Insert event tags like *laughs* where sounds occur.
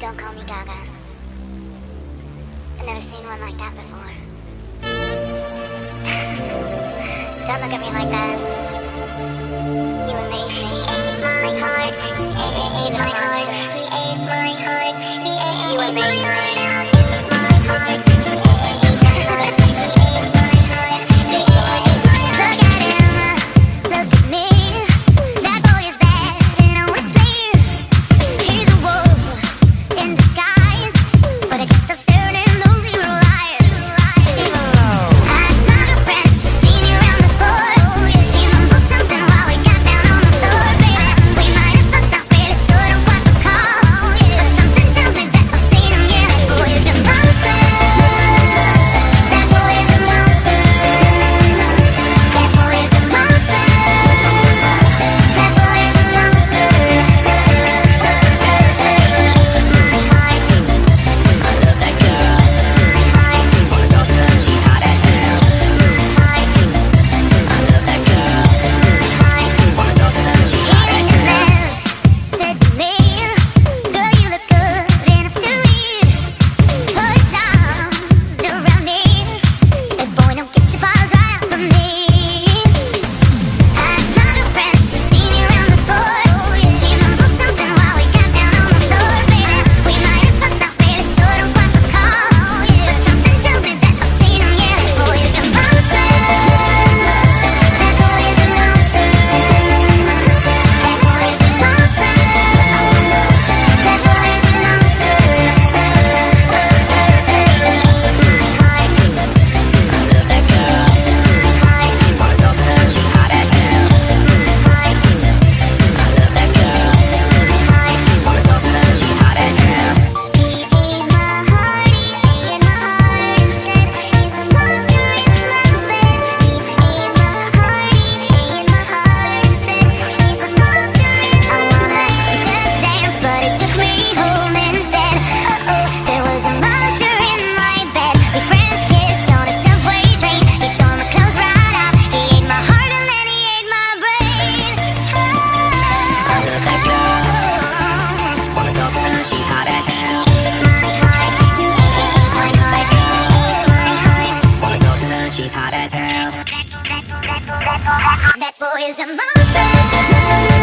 Don't call me Gaga. I've never seen one like that before. *laughs* Don't look at me like that. You amaze me. He ate my heart. He ate, ate, ate my heart. That boy is a monster.